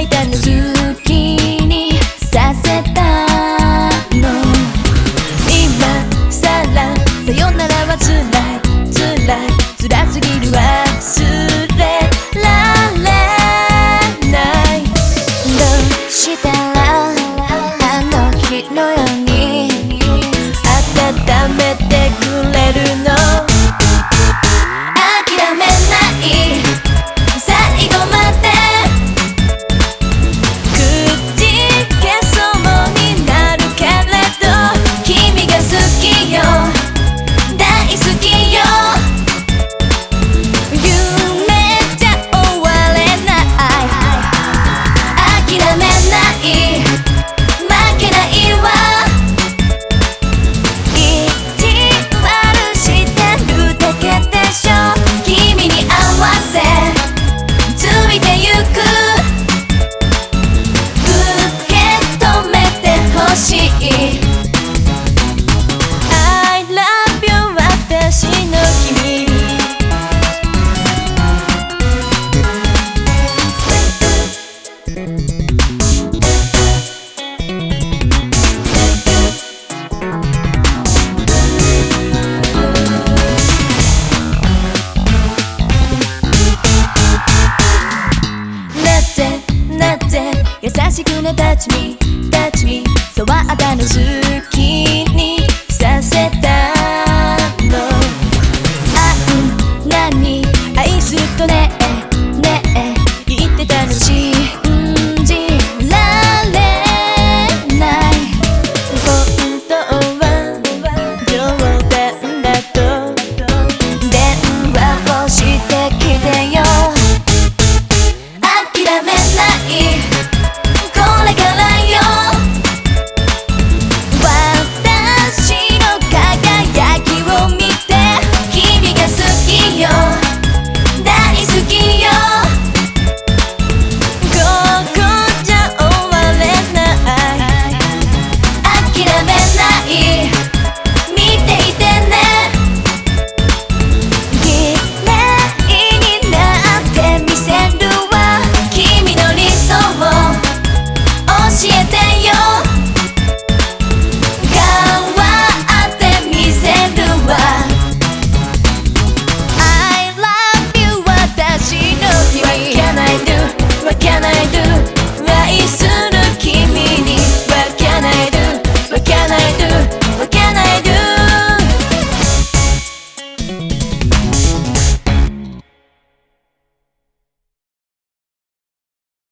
いたの好きにさせたの。今さらさよなら touch me, touch me そうあたのすっ